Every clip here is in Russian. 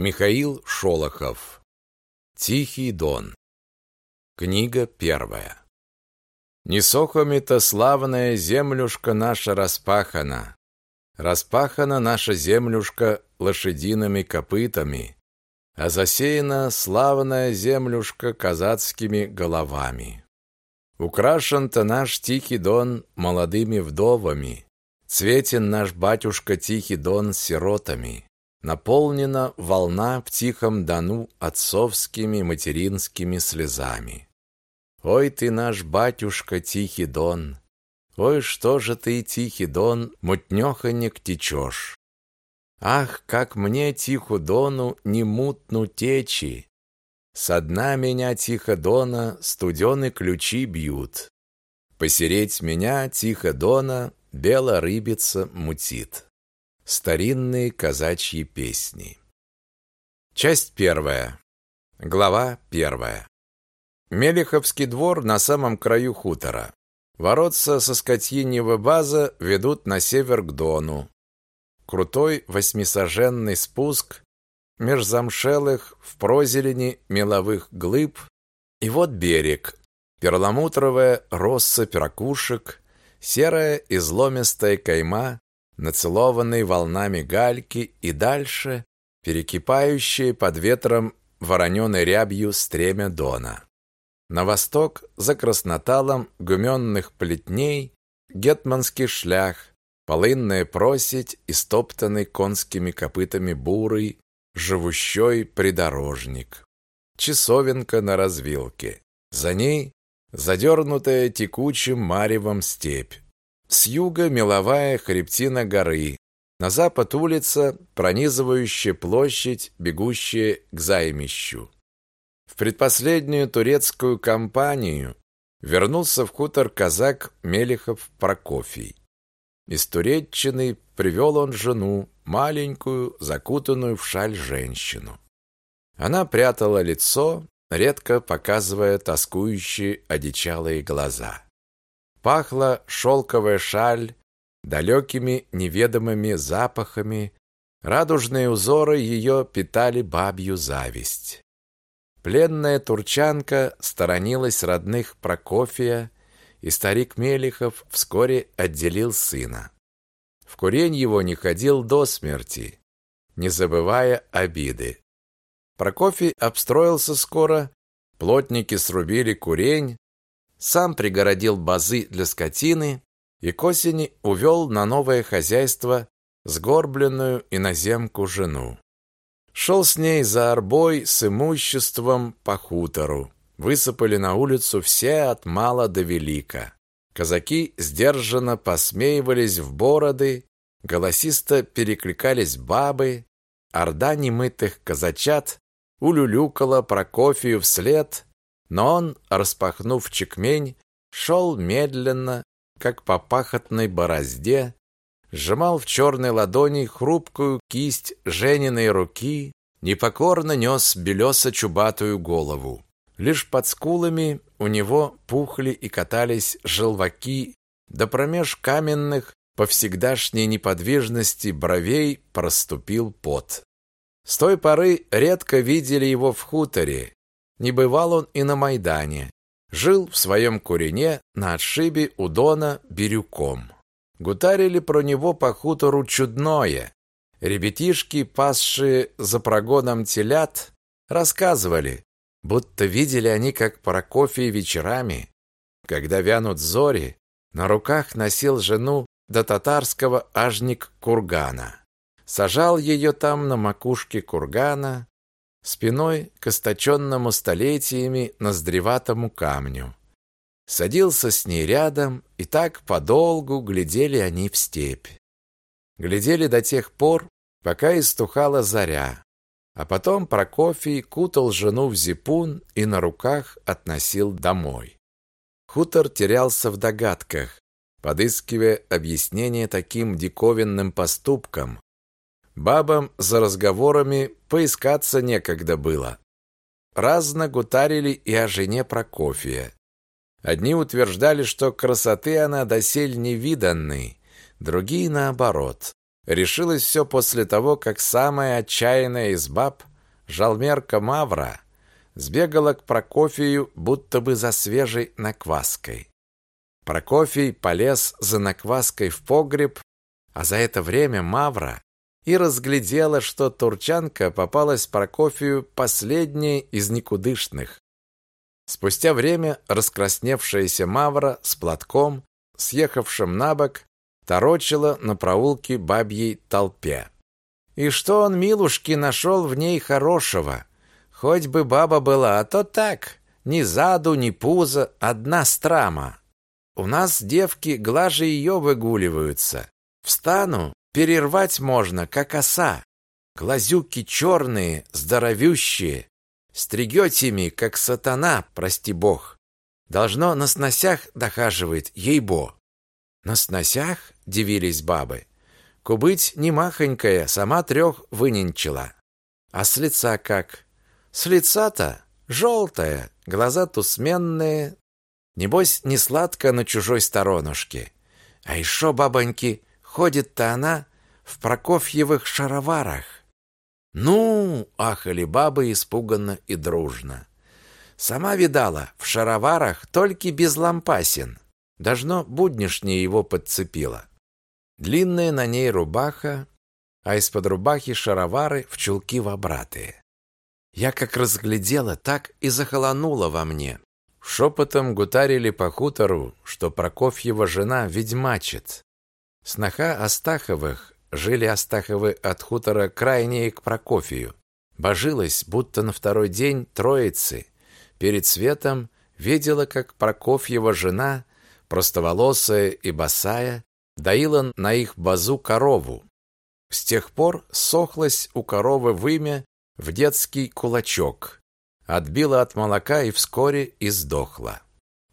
Михаил Шолохов. Тихий Дон. Книга первая. Не сохами-то славная землюшка наша распахана. Распахана наша землюшка лошадиными копытами, а засеяна славная землюшка казацкими головами. Украшен-то наш тихий Дон молодыми вдовами, цветен наш батюшка тихий Дон сиротами. Наполнена волна в тихом Дону отцовскими материнскими слезами. Ой ты наш батюшка Тихий Дон, Ой, что же ты, Тихий Дон, мутнёхонек течешь. Ах, как мне, Тиху Дону, не мутну течи! Со дна меня, Тихо Дона, студены ключи бьют. Посереть меня, Тихо Дона, бела рыбица мутит. Старинные казачьи песни. Часть первая. Глава первая. Мелиховский двор на самом краю хутора. Воротца со скотиньего база ведут на север к Дону. Крутой восьмисоженный спуск меж замшелых в прозелени меловых глыб. И вот берег. Перламутровая россыпь ракушек, серая изломистая кайма нацелованные волнами гальки и дальше перекипающие под ветром вороненой рябью стремя Дона. На восток, за красноталом гуменных плетней, гетманский шлях, полынная просить и стоптанный конскими копытами бурый, живущой придорожник. Часовенка на развилке. За ней задернутая текучим маревом степь. С юга меловая хребтина горы, на запад улица, пронизывающая площадь, бегущая к займищу. В предпоследнюю турецкую кампанию вернулся в хутор казак Мелехов Прокофий. Из Туреччины привел он жену, маленькую, закутанную в шаль женщину. Она прятала лицо, редко показывая тоскующие одичалые глаза. Пахла шелковая шаль далекими неведомыми запахами, радужные узоры ее питали бабью зависть. Пленная турчанка сторонилась родных Прокофия, и старик Мелихов вскоре отделил сына. В курень его не ходил до смерти, не забывая обиды. Прокофий обстроился скоро, плотники срубили курень, сам пригородил базы для скотины и к осени увел на новое хозяйство сгорбленную иноземку жену. Шел с ней за арбой с имуществом по хутору. Высыпали на улицу все от мала до велика. Казаки сдержанно посмеивались в бороды, голосисто перекликались бабы, орда немытых казачат улюлюкала Прокофию вслед, но он, распахнув чекмень, шел медленно, как по пахотной борозде, сжимал в черной ладони хрупкую кисть Жениной руки, непокорно нес белесо-чубатую голову. Лишь под скулами у него пухли и катались желваки, да промеж каменных по всегдашней неподвижности бровей проступил пот. С той поры редко видели его в хуторе, не бывал он и на Майдане. Жил в своем курине на отшибе у Дона Бирюком. Гутарили про него по хутору чудное. Ребятишки, пасшие за прогоном телят, рассказывали, будто видели они, как Прокофий вечерами, когда вянут зори, на руках носил жену до татарского ажник кургана. Сажал ее там на макушке кургана, спиной к источенному столетиями ноздреватому камню. Садился с ней рядом, и так подолгу глядели они в степь. Глядели до тех пор, пока истухала заря, а потом Прокофий кутал жену в зипун и на руках относил домой. Хутор терялся в догадках, подыскивая объяснение таким диковинным поступкам, Бабам за разговорами поискаться некогда было. Разно гутарили и о жене Прокофия. Одни утверждали, что красоты она досель невиданной, другие наоборот. Решилось все после того, как самая отчаянная из баб жалмерка Мавра, сбегала к Прокофию будто бы за свежей накваской. Прокофий полез за накваской в погреб, а за это время Мавра и разглядела, что турчанка попалась Прокофию последней из никудышных. Спустя время раскрасневшаяся Мавра с платком, съехавшим на бок, торочила на проулке бабьей толпе. И что он, милушки, нашел в ней хорошего? Хоть бы баба была, а то так, ни заду, ни пуза, одна страма. У нас девки глаже ее выгуливаются. Встану, перервать можно, как оса. Глазюки черные, здоровющие. Стригетями, как сатана, прости бог. Должно на сносях дохаживает, ей-бо. На сносях? Дивились бабы. Кубыть не махонькая, сама трех выненчила. А с лица как? С лица-то желтая, глаза тусменные. Небось, не сладко на чужой сторонушке. А еще, бабоньки, ходит-то она в Прокофьевых шароварах. Ну, ахали бабы испуганно и дружно. Сама видала, в шароварах только без лампасин. Должно, буднишнее его подцепило. Длинная на ней рубаха, а из-под рубахи шаровары в чулки вобратые. Я как разглядела, так и захолонуло во мне. Шепотом гутарили по хутору, что Прокофьева жена ведьмачит. Сноха Астаховых жили Астаховы от хутора крайнее к Прокофию. Божилась, будто на второй день Троицы, перед светом видела, как Прокофьева жена простоволосая и босая, доила на их базу корову. С тех пор сохлась у коровы вымя в детский кулачок, отбила от молока и вскоре и сдохла.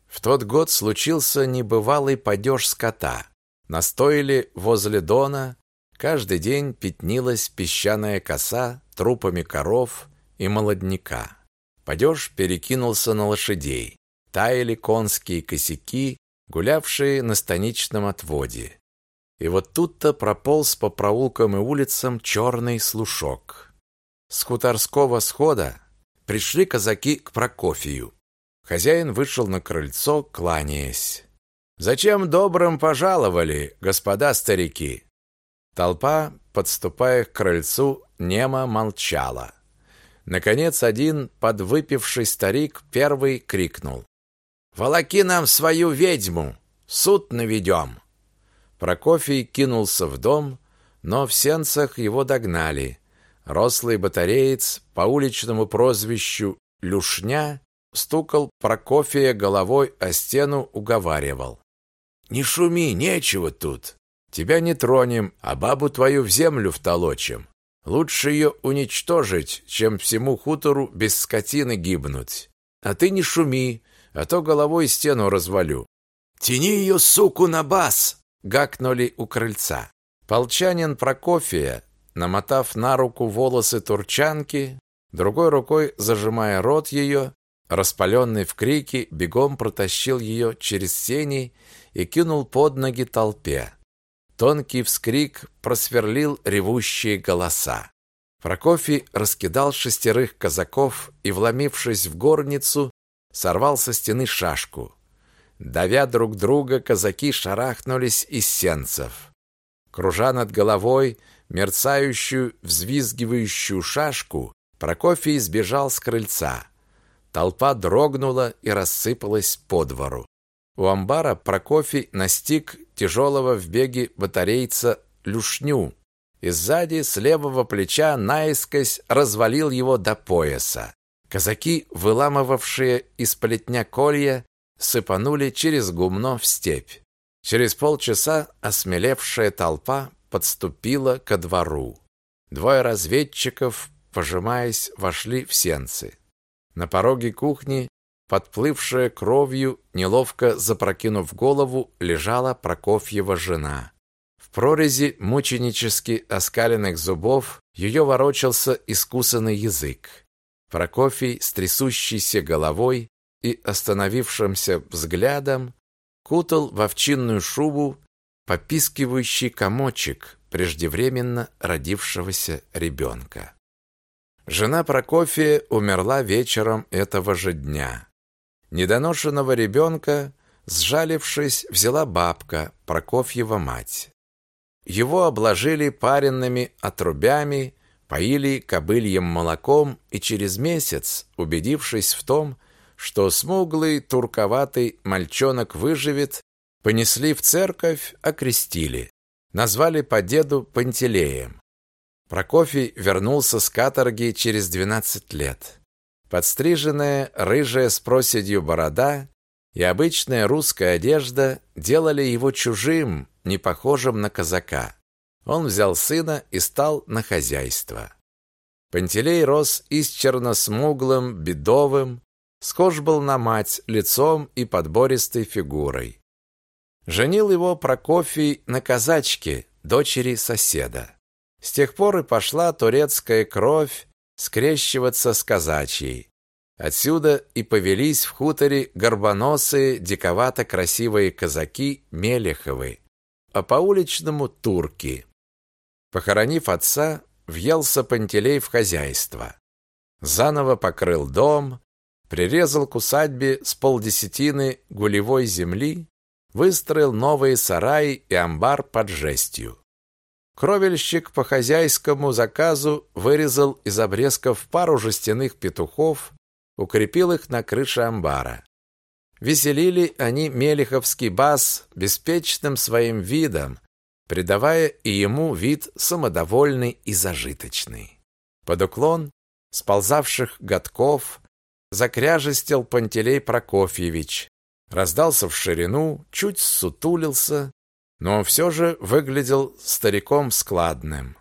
В тот год случился небывалый падеж скота. Настоили возле дона, каждый день пятнилась песчаная коса трупами коров и молодняка. Падеж перекинулся на лошадей. Таяли конские косяки, гулявшие на станичном отводе. И вот тут-то прополз по проулкам и улицам черный слушок. С хуторского схода пришли казаки к Прокофию. Хозяин вышел на крыльцо, кланяясь. «Зачем добрым пожаловали, господа старики?» Толпа, подступая к крыльцу, немо молчала. Наконец один подвыпивший старик первый крикнул. Волоки нам свою ведьму, суд наведем!» Прокофий кинулся в дом, но в сенцах его догнали. Рослый батареец по уличному прозвищу Люшня стукал Прокофия головой о стену, уговаривал. «Не шуми, нечего тут. Тебя не тронем, а бабу твою в землю втолочим. Лучше ее уничтожить, чем всему хутору без скотины гибнуть. А ты не шуми, а то головой стену развалю. Тяни ее, суку, на бас, гакнули у крыльца. Полчанин Прокофия, намотав на руку волосы турчанки, другой рукой зажимая рот ее, распаленный в крике, бегом протащил ее через сени и кинул под ноги толпе. Тонкий вскрик просверлил ревущие голоса. Прокофий раскидал шестерых казаков и, вломившись в горницу, сорвал со стены шашку. Давя друг друга, казаки шарахнулись из сенцев. Кружа над головой мерцающую, взвизгивающую шашку, Прокофий сбежал с крыльца. Толпа дрогнула и рассыпалась по двору. У амбара Прокофий настиг тяжелого в беге батарейца Люшню и сзади с левого плеча наискось развалил его до пояса. Казаки, выламывавшие из плетня колья, сыпанули через гумно в степь. Через полчаса осмелевшая толпа подступила ко двору. Двое разведчиков, пожимаясь, вошли в сенцы. На пороге кухни, подплывшая кровью, неловко запрокинув голову, лежала Прокофьева жена. В прорези мученически оскаленных зубов ее ворочался искусанный язык. Прокофий с трясущейся головой и остановившимся взглядом кутал в овчинную шубу попискивающий комочек преждевременно родившегося ребенка. Жена Прокофия умерла вечером этого же дня. Недоношенного ребенка, сжалившись, взяла бабка, Прокофьева мать. Его обложили паренными отрубями, поили кобыльем молоком и через месяц, убедившись в том, что смуглый, турковатый мальчонок выживет, понесли в церковь, окрестили. Назвали по деду Пантелеем. Прокофий вернулся с каторги через 12 лет. Подстриженная, рыжая с проседью борода и обычная русская одежда делали его чужим, не похожим на казака. Он взял сына и стал на хозяйство. Пантелей рос исчерно смуглым, бедовым, схож был на мать лицом и подбористой фигурой. Женил его Прокофий на казачке, дочери соседа. С тех пор и пошла турецкая кровь скрещиваться с казачьей. Отсюда и повелись в хуторе горбоносые, диковато красивые казаки Мелеховы, а по-уличному турки. Похоронив отца, въелся Пантелей в хозяйство. Заново покрыл дом, прирезал к усадьбе с полдесятины гулевой земли, выстроил новые сараи и амбар под жестью. Кровельщик по хозяйскому заказу вырезал из обрезков пару жестяных петухов, укрепил их на крыше амбара. Веселили они Мелеховский бас беспечным своим видом, придавая и ему вид самодовольный и зажиточный. Под уклон сползавших годков закряжестил Пантелей Прокофьевич, раздался в ширину, чуть сутулился, но все же выглядел стариком складным.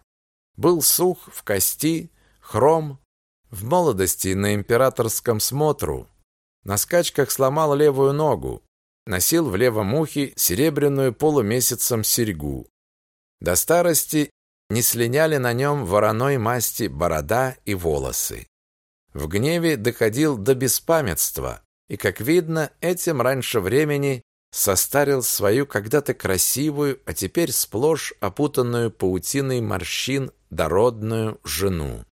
Был сух в кости, хром, в молодости на императорском смотру, на скачках сломал левую ногу, носил в левом ухе серебряную полумесяцем серьгу. До старости не слиняли на нем вороной масти борода и волосы. В гневе доходил до беспамятства, и, как видно, этим раньше времени состарил свою когда-то красивую, а теперь сплошь опутанную паутиной морщин дородную жену.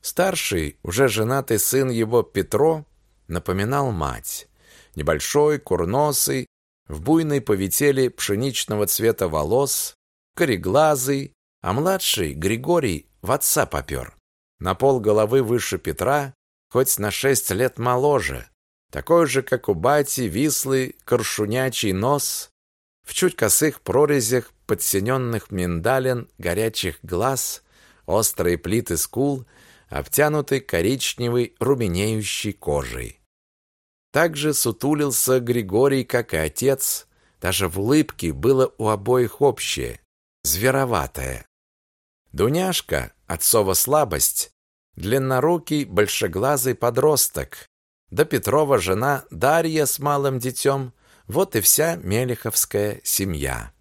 Старший, уже женатый сын его Петро, напоминал мать. Небольшой, курносый, в буйной повители пшеничного цвета волос, кореглазый, а младший, Григорий, в отца попер. На пол головы выше Петра, хоть на шесть лет моложе, такой же, как у бати, вислый, коршунячий нос, в чуть косых прорезях подсиненных миндалин горячих глаз, острые плиты скул, обтянуты коричневой румянеющей кожей. Также сутулился Григорий, как и отец, даже в улыбке было у обоих общее, звероватое. Дуняшка, отцова слабость, длиннорукий, большеглазый подросток, да Петрова жена Дарья с малым детем, вот и вся Мелеховская семья.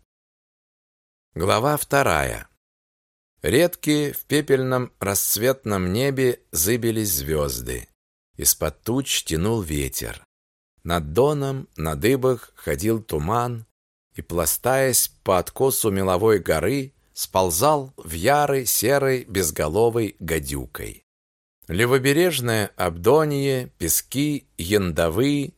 Глава вторая. Редкие в пепельном расцветном небе зыбились звезды. Из-под туч тянул ветер. Над доном на дыбах ходил туман, и, пластаясь по откосу меловой горы, сползал в ярой серой безголовой гадюкой. Левобережное Абдонье, пески, яндовы,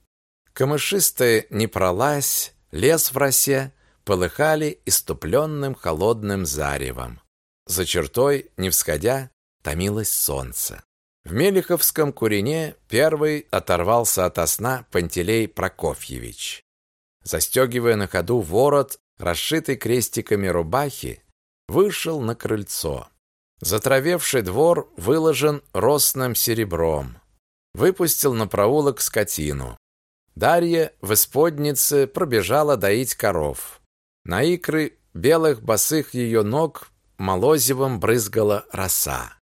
камышистая непролазь, лес в росе полыхали иступленным холодным заревом. За чертой, не всходя, томилось солнце. В Мелиховском курине первый оторвался от сна Пантелей Прокофьевич. Застегивая на ходу ворот, расшитый крестиками рубахи, вышел на крыльцо. Затравевший двор выложен росным серебром. Выпустил на проулок скотину. Дарья в исподнице пробежала доить коров. На икры белых босых ее ног молозивом брызгала роса.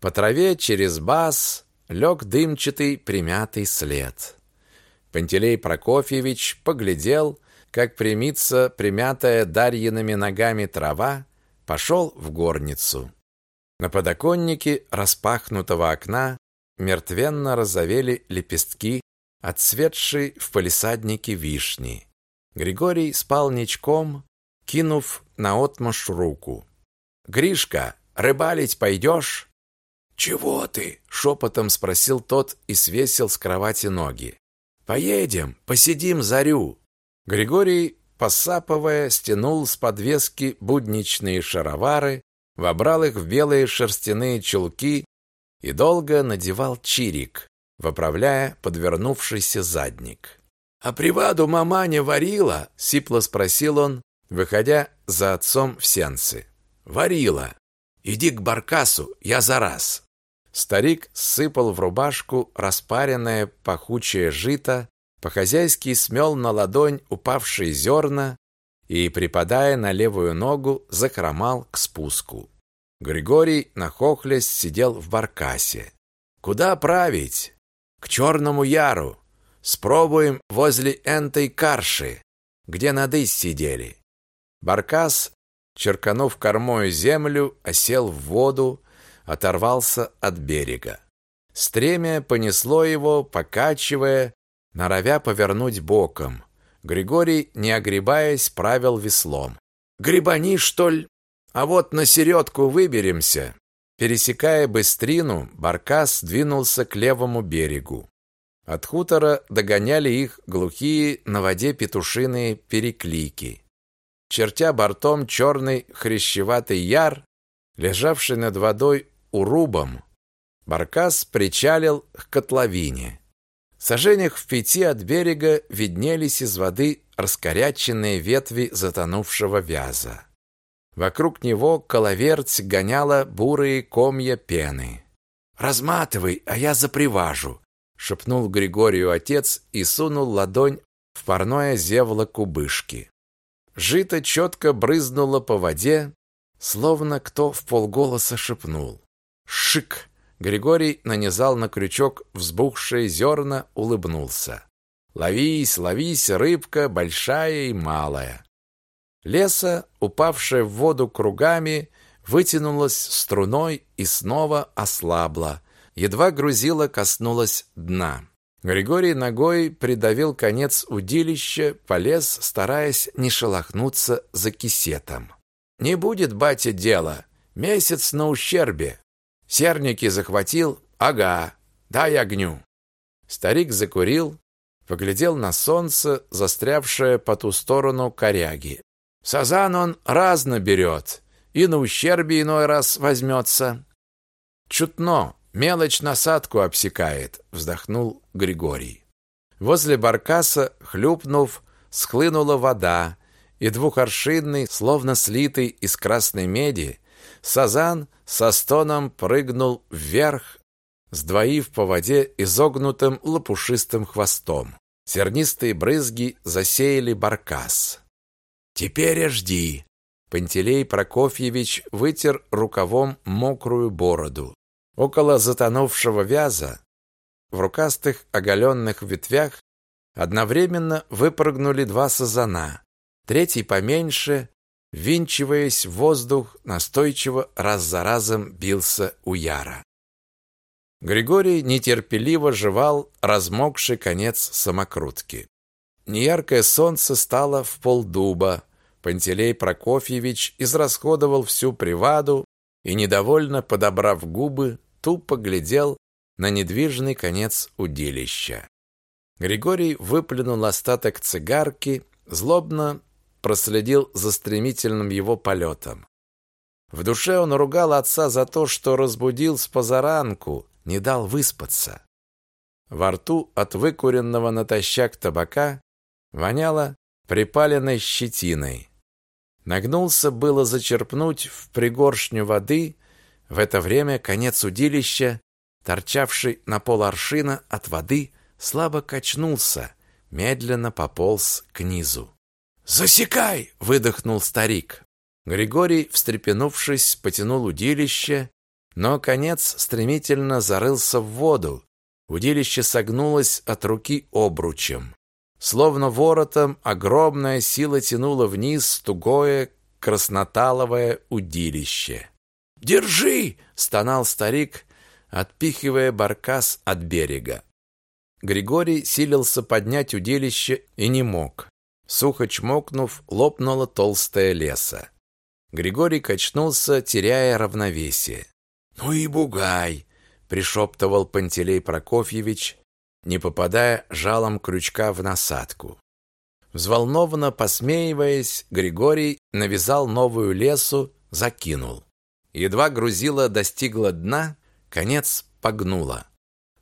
По траве через бас лег дымчатый примятый след. Пантелей Прокофьевич поглядел, как примится примятая Дарьиными ногами трава, пошел в горницу. На подоконнике распахнутого окна мертвенно розовели лепестки, отцветшие в палисаднике вишни. Григорий спал ничком, кинув наотмашь руку. «Гришка, рыбалить пойдешь?» «Чего ты?» — шепотом спросил тот и свесил с кровати ноги. «Поедем, посидим зарю». Григорий, посапывая, стянул с подвески будничные шаровары, вобрал их в белые шерстяные чулки и долго надевал чирик, выправляя подвернувшийся задник. «А приваду мама не варила?» — сипло спросил он, выходя за отцом в сенцы. «Варила. Иди к баркасу, я за раз». Старик сыпал в рубашку распаренное пахучее жито, по-хозяйски смел на ладонь упавшие зерна и, припадая на левую ногу, захромал к спуску. Григорий, нахохлясь, сидел в баркасе. «Куда править?» «К Черному Яру. Спробуем возле энтой карши, где надысь сидели». Баркас, черканув кормою землю, осел в воду, оторвался от берега. Стремя понесло его, покачивая, норовя повернуть боком. Григорий, не огребаясь, правил веслом. «Грибани, что ли? А вот на середку выберемся». Пересекая быстрину, Баркас двинулся к левому берегу. От хутора догоняли их глухие на воде петушиные переклики. Чертя бортом черный хрящеватый яр, лежавший над водой урубом, Баркас причалил к котловине. Сажениях в пяти от берега виднелись из воды раскоряченные ветви затонувшего вяза. Вокруг него коловерть гоняла бурые комья пены. «Разматывай, а я заприважу», — шепнул Григорию отец и сунул ладонь в парное зевло кубышки. Жито четко брызнуло по воде, словно кто в полголоса шепнул. Шик! Григорий нанизал на крючок взбухшие зерна, улыбнулся. Ловись, ловись, рыбка большая и малая. Леса, упавшая в воду кругами, вытянулась струной и снова ослабла. Едва грузила коснулась дна. Григорий ногой придавил конец удилища, полез, стараясь не шелохнуться за кисетом. «Не будет, батя, дела. Месяц на ущербе. Серники захватил? Ага. Дай огню. Старик закурил, поглядел на солнце, застрявшее по ту сторону коряги. Сазан он разно берет, и на ущербе иной раз возьмется. Чутно, мелочь насадку обсекает, вздохнул Григорий. Возле баркаса, хлюпнув, схлынула вода, и двухоршинный, словно слитый из красной меди, Сазан со стоном прыгнул вверх, сдвоив по воде изогнутым лопушистым хвостом. Сернистые брызги засеяли баркас. «Теперь жди!» Пантелей Прокофьевич вытер рукавом мокрую бороду. Около затонувшего вяза, в рукастых оголенных ветвях, одновременно выпрыгнули два сазана. Третий поменьше, винчиваясь в воздух, настойчиво раз за разом бился у Яра. Григорий нетерпеливо жевал размокший конец самокрутки. Неяркое солнце стало в полдуба. Пантелей Прокофьевич израсходовал всю приваду и, недовольно подобрав губы, тупо глядел на недвижный конец удилища. Григорий выплюнул остаток цигарки, злобно проследил за стремительным его полетом. В душе он ругал отца за то, что разбудил с позаранку, не дал выспаться. Во рту от выкуренного натощак табака воняло припаленной щетиной. Нагнулся было зачерпнуть в пригоршню воды, в это время конец удилища, торчавший на пол аршина от воды, слабо качнулся, медленно пополз к низу. «Засекай!» — выдохнул старик. Григорий, встрепенувшись, потянул удилище, но конец стремительно зарылся в воду. Удилище согнулось от руки обручем. Словно воротом огромная сила тянула вниз тугое красноталовое удилище. «Держи!» — стонал старик, отпихивая баркас от берега. Григорий силился поднять удилище и не мог. Сухо чмокнув, лопнула толстая леса. Григорий качнулся, теряя равновесие. «Ну и бугай! пришептывал Пантелей Прокофьевич, не попадая жалом крючка в насадку. Взволнованно посмеиваясь, Григорий навязал новую лесу, закинул. Едва грузила достигла дна, конец погнула.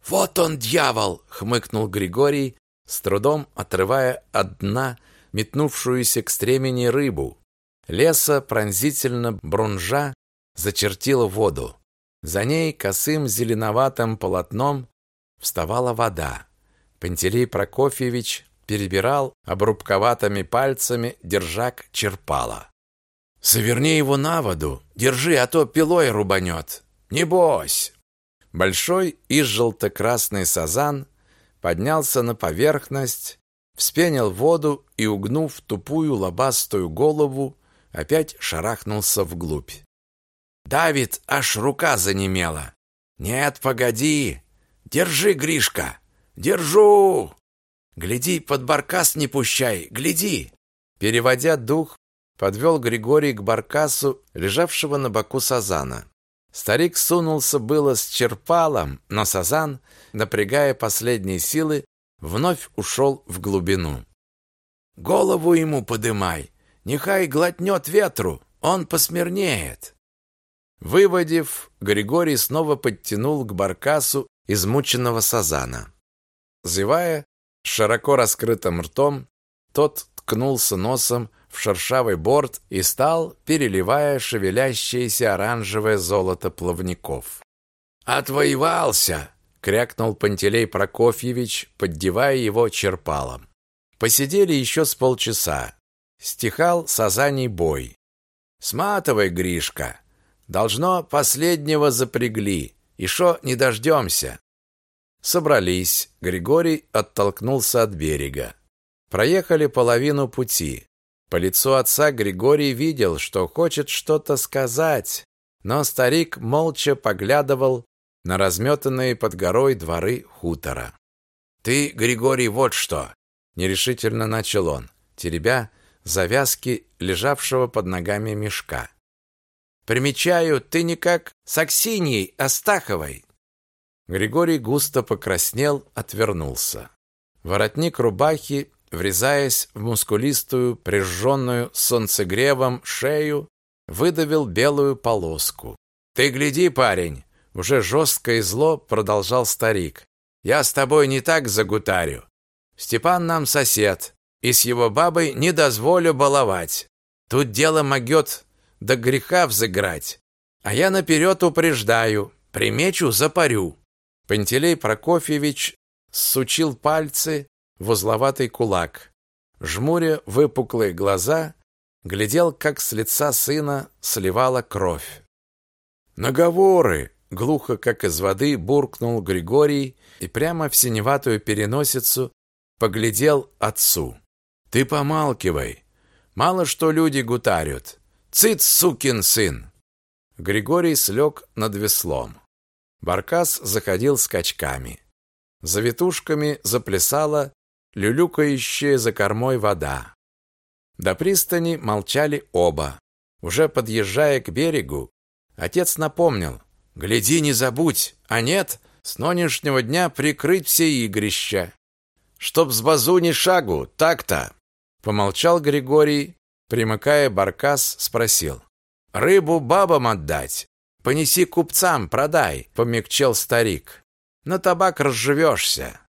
«Вот он, дьявол!» — хмыкнул Григорий, с трудом отрывая от дна метнувшуюся к стремени рыбу. Леса пронзительно брунжа зачертила воду. За ней косым зеленоватым полотном вставала вода. Пантелей Прокофьевич перебирал обрубковатыми пальцами держак черпала. «Заверни его на воду, держи, а то пилой рубанет. Небось!» Большой и желто-красный сазан поднялся на поверхность, вспенил воду и, угнув тупую лобастую голову, опять шарахнулся вглубь. Давид аж рука занемела. «Нет, погоди! Держи, Гришка! Держу!» «Гляди, под баркас не пущай! Гляди!» Переводя дух, подвел Григорий к баркасу, лежавшего на боку сазана. Старик сунулся было с черпалом, но сазан, напрягая последние силы, вновь ушел в глубину. «Голову ему подымай! Нехай глотнет ветру, он посмирнеет!» Выводив, Григорий снова подтянул к баркасу измученного сазана. Зевая, широко раскрытым ртом, тот ткнулся носом в шершавый борт и стал, переливая шевелящееся оранжевое золото плавников. «Отвоевался!» — крякнул Пантелей Прокофьевич, поддевая его черпалом. Посидели еще с полчаса. Стихал сазаний бой. «Сматывай, Гришка!» Должно, последнего запрягли. И шо не дождемся. Собрались. Григорий оттолкнулся от берега. Проехали половину пути. По лицу отца Григорий видел, что хочет что-то сказать, но старик молча поглядывал на разметанные под горой дворы хутора. «Ты, Григорий, вот что!» — нерешительно начал он, теребя завязки лежавшего под ногами мешка. Примечаю, ты никак с Аксиньей Астаховой. Григорий густо покраснел, отвернулся. Воротник рубахи, врезаясь в мускулистую, прижженную солнцегревом шею, выдавил белую полоску. «Ты гляди, парень!» Уже жестко и зло продолжал старик. «Я с тобой не так загутарю. Степан нам сосед, и с его бабой не дозволю баловать. Тут дело могет до греха взыграть. А я наперед упреждаю, примечу, запарю. Пантелей Прокофьевич сучил пальцы в узловатый кулак. Жмуря выпуклые глаза, глядел, как с лица сына сливала кровь. «Наговоры!» — глухо, как из воды, буркнул Григорий и прямо в синеватую переносицу поглядел отцу. «Ты помалкивай. Мало что люди гутарят. Цыц, сукин сын!» Григорий слег над веслом. Баркас заходил скачками. За ветушками заплясала люлюкающая за кормой вода. До пристани молчали оба. Уже подъезжая к берегу, отец напомнил. «Гляди, не забудь, а нет, с нынешнего дня прикрыть все игрища. Чтоб с базу ни шагу, так-то!» Помолчал Григорий, Примыкая баркас, спросил. «Рыбу бабам отдать? Понеси купцам, продай», — помягчел старик. «На табак разживешься».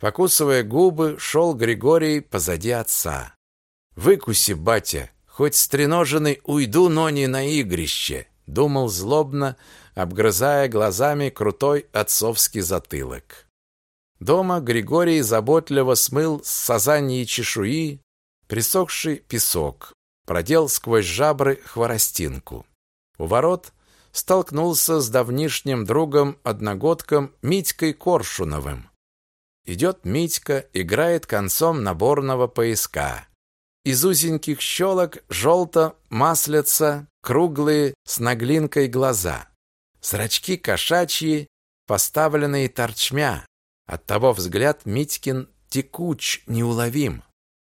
Покусывая губы, шел Григорий позади отца. «Выкуси, батя, хоть стреноженный уйду, но не на игрище», — думал злобно, обгрызая глазами крутой отцовский затылок. Дома Григорий заботливо смыл с сазаньей чешуи Присохший песок продел сквозь жабры хворостинку. У ворот столкнулся с давнишним другом-одногодком Митькой Коршуновым. Идет Митька, играет концом наборного пояска. Из узеньких щелок желто маслятся круглые с наглинкой глаза. Зрачки кошачьи, поставленные торчмя. Оттого взгляд Митькин текуч, неуловим.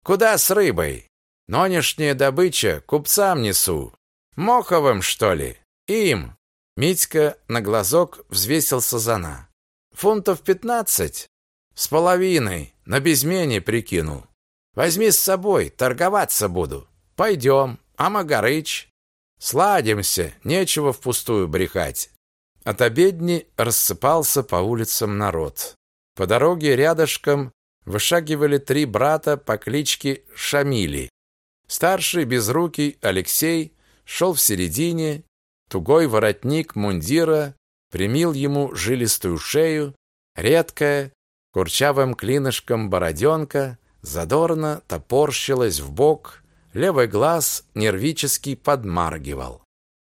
Куда с рыбой? Нонешняя добыча купцам несу. Моховым, что ли? Им. Митька на глазок взвесил сазана. Фунтов пятнадцать? С половиной, на безмене прикинул. Возьми с собой, торговаться буду. Пойдем, а Магарыч? Сладимся, нечего впустую брехать. От обедни рассыпался по улицам народ. По дороге рядышком вышагивали три брата по кличке Шамили. Старший, безрукий Алексей шел в середине, тугой воротник мундира примил ему жилистую шею, редкая, курчавым клинышком бороденка задорно топорщилась в бок, левый глаз нервически подмаргивал.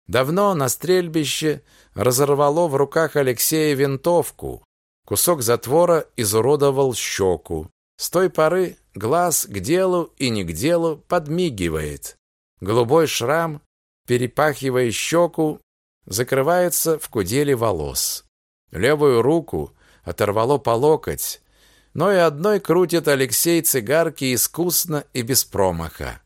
Давно на стрельбище разорвало в руках Алексея винтовку, кусок затвора изуродовал щеку. С той поры глаз к делу и не к делу подмигивает. Голубой шрам, перепахивая щеку, закрывается в куделе волос. Левую руку оторвало по локоть, но и одной крутит Алексей цигарки искусно и без промаха.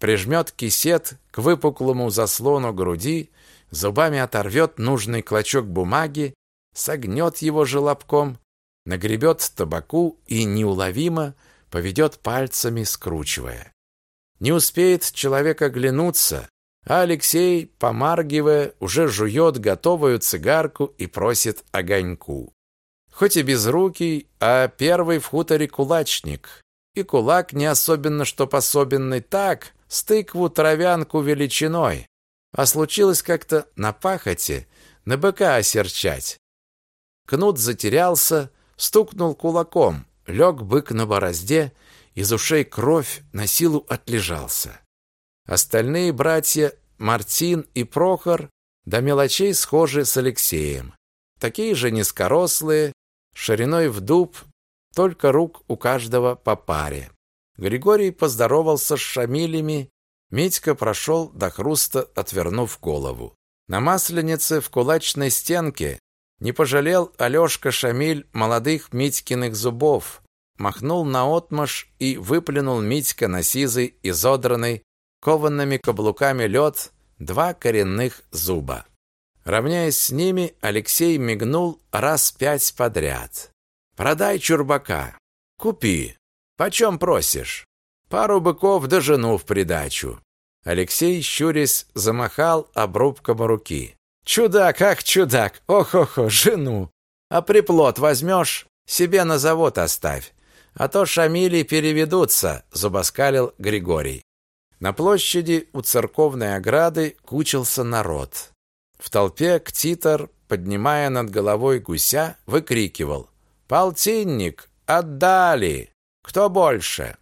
Прижмет кисет к выпуклому заслону груди, зубами оторвет нужный клочок бумаги, согнет его желобком, нагребет табаку и неуловимо поведет пальцами, скручивая. Не успеет человек оглянуться, а Алексей, помаргивая, уже жует готовую цигарку и просит огоньку. Хоть и безрукий, а первый в хуторе кулачник. И кулак не особенно что пособенный так, с тыкву травянку величиной. А случилось как-то на пахоте, на быка осерчать. Кнут затерялся, стукнул кулаком, лег бык на борозде, из ушей кровь на силу отлежался. Остальные братья, Мартин и Прохор, до мелочей схожи с Алексеем. Такие же низкорослые, шириной в дуб, только рук у каждого по паре. Григорий поздоровался с шамилями, Митька прошел до хруста, отвернув голову. На масленице в кулачной стенке не пожалел Алёшка Шамиль молодых Митькиных зубов, махнул наотмашь и выплюнул Митька на сизый, изодранный, коваными каблуками лед два коренных зуба. Равняясь с ними, Алексей мигнул раз пять подряд. «Продай чурбака. Купи. Почем просишь? Пару быков да жену в придачу». Алексей, щурясь, замахал обрубком руки. «Чудак, ах, чудак! Ох-охо, жену! А приплод возьмешь? Себе на завод оставь. А то шамили переведутся», — зубоскалил Григорий. На площади у церковной ограды кучился народ. В толпе ктитор, поднимая над головой гуся, выкрикивал «Полтинник! Отдали! Кто больше?»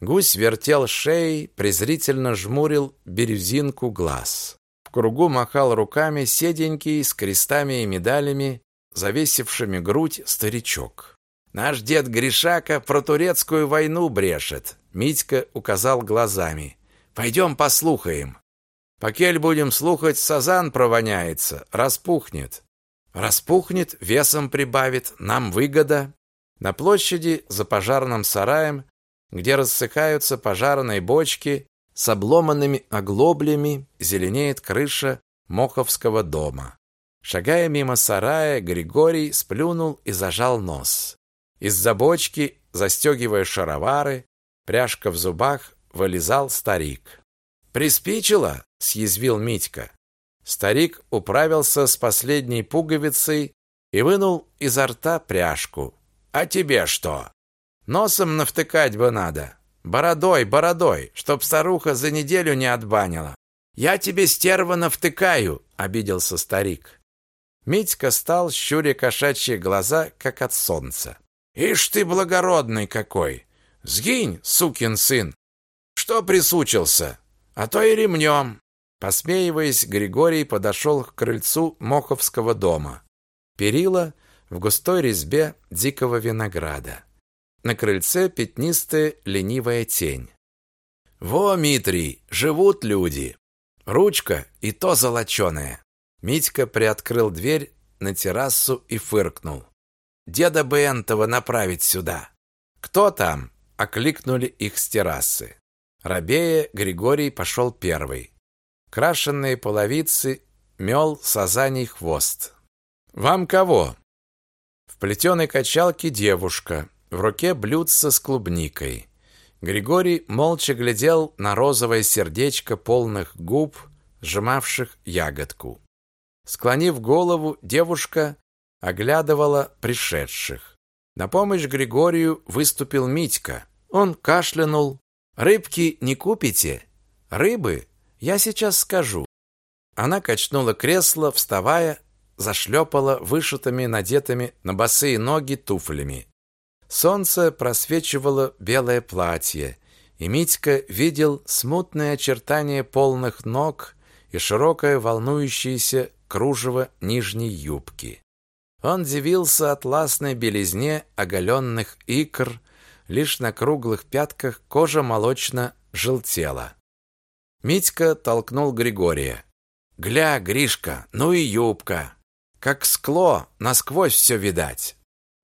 Гусь вертел шеей, презрительно жмурил бирюзинку глаз. В кругу махал руками седенький с крестами и медалями, завесившими грудь старичок. «Наш дед Гришака про турецкую войну брешет», — Митька указал глазами. «Пойдем послухаем». Покель будем слухать, сазан провоняется, распухнет. Распухнет, весом прибавит, нам выгода. На площади за пожарным сараем, где рассыхаются пожарные бочки, с обломанными оглоблями зеленеет крыша Моховского дома. Шагая мимо сарая, Григорий сплюнул и зажал нос. Из-за бочки, застегивая шаровары, пряжка в зубах, вылезал старик. «Приспичило?» — съязвил Митька. Старик управился с последней пуговицей и вынул изо рта пряжку. «А тебе что?» «Носом навтыкать бы надо. Бородой, бородой, чтоб старуха за неделю не отбанила». «Я тебе, стерва, навтыкаю!» — обиделся старик. Митька стал, щуря кошачьи глаза, как от солнца. «Ишь ты благородный какой! Сгинь, сукин сын! Что присучился? а то и ремнем. Посмеиваясь, Григорий подошел к крыльцу Моховского дома. Перила в густой резьбе дикого винограда. На крыльце пятнистая ленивая тень. «Во, Митрий, живут люди! Ручка и то золоченая!» Митька приоткрыл дверь на террасу и фыркнул. «Деда бы энтова направить сюда!» «Кто там?» — окликнули их с террасы. Рабея Григорий пошел первый. Крашенные половицы мел сазаний хвост. «Вам кого?» В плетеной качалке девушка, в руке блюдце с клубникой. Григорий молча глядел на розовое сердечко полных губ, сжимавших ягодку. Склонив голову, девушка оглядывала пришедших. На помощь Григорию выступил Митька. Он кашлянул. «Рыбки не купите?» «Рыбы? Я сейчас скажу». Она качнула кресло, вставая, зашлепала вышитыми, надетыми на босые ноги туфлями. Солнце просвечивало белое платье, и Митька видел смутные очертания полных ног и широкое волнующееся кружево нижней юбки. Он дивился атласной белизне оголенных икр, лишь на круглых пятках кожа молочно желтела. Митька толкнул Григория. «Гля, Гришка, ну и юбка! Как скло, насквозь все видать!»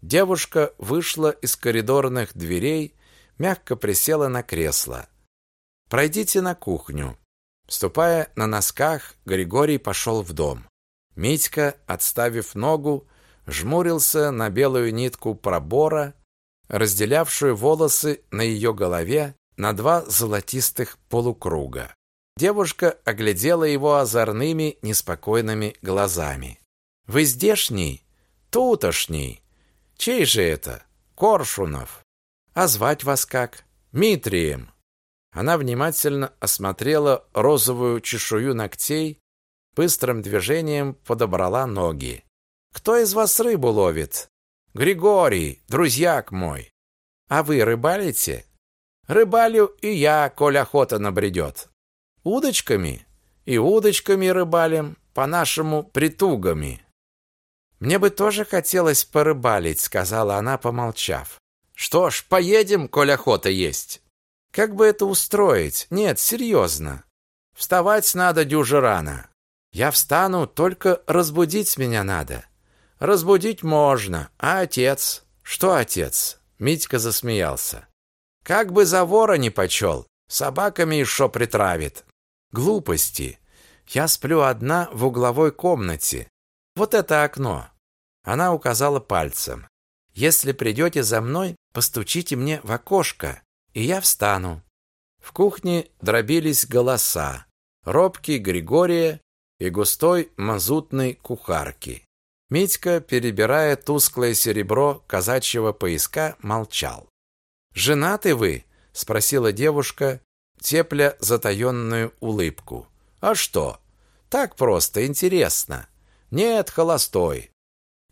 Девушка вышла из коридорных дверей, мягко присела на кресло. «Пройдите на кухню». Ступая на носках, Григорий пошел в дом. Митька, отставив ногу, жмурился на белую нитку пробора, разделявшую волосы на ее голове на два золотистых полукруга. Девушка оглядела его озорными, неспокойными глазами. «Вы здешний? Тутошний? Чей же это? Коршунов. А звать вас как? Митрием». Она внимательно осмотрела розовую чешую ногтей, быстрым движением подобрала ноги. Кто из вас рыбу ловит? Григорий, друзьяк мой. А вы рыбалите? Рыбалю и я, коль охота набредет. Удочками? И удочками рыбалим, по-нашему притугами. Мне бы тоже хотелось порыбалить, сказала она, помолчав. Что ж, поедем, коль охота есть. Как бы это устроить? Нет, серьезно. Вставать надо дюже рано. Я встану, только разбудить меня надо. Разбудить можно, а отец? Что отец? Митька засмеялся. Как бы за вора не почел, собаками еще притравит. Глупости. Я сплю одна в угловой комнате. Вот это окно. Она указала пальцем. Если придете за мной, постучите мне в окошко, и я встану. В кухне дробились голоса. Робкий Григория и густой мазутной кухарки. Митька, перебирая тусклое серебро казачьего пояска, молчал. «Женаты вы?» — спросила девушка, тепля затаенную улыбку. «А что? Так просто, интересно. Нет, холостой».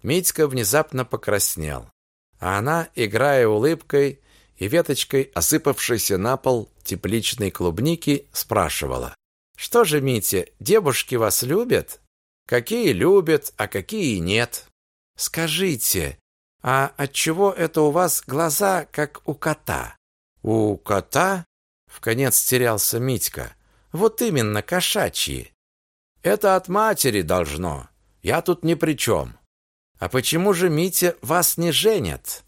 Митька внезапно покраснел, а она, играя улыбкой и веточкой осыпавшейся на пол тепличной клубники, спрашивала. «Что же, Митя, девушки вас любят?» Какие любят, а какие нет. Скажите, а от чего это у вас глаза как у кота? У кота? В конец терялся Митька. Вот именно кошачьи. Это от матери должно. Я тут ни при чем. А почему же, Митя, вас не женят?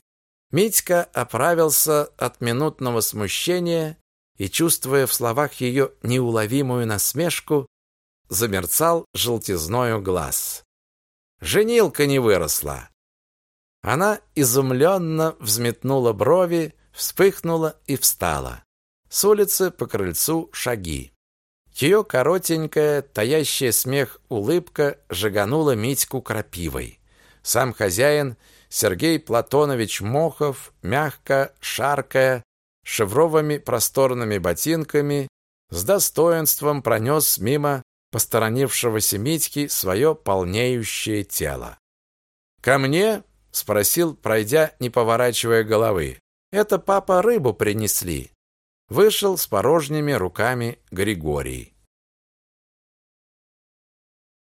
Митька оправился от минутного смущения и, чувствуя в словах ее неуловимую насмешку, замерцал желтизною глаз. Женилка не выросла. Она изумленно взметнула брови, вспыхнула и встала. С улицы по крыльцу шаги. Ее коротенькая, таящая смех улыбка жаганула Митьку крапивой. Сам хозяин, Сергей Платонович Мохов, мягко, шаркая, шевровыми просторными ботинками, с достоинством пронес мимо посторонившегося Митьки свое полнеющее тело. «Ко мне?» — спросил, пройдя, не поворачивая головы. «Это папа рыбу принесли». Вышел с порожними руками Григорий.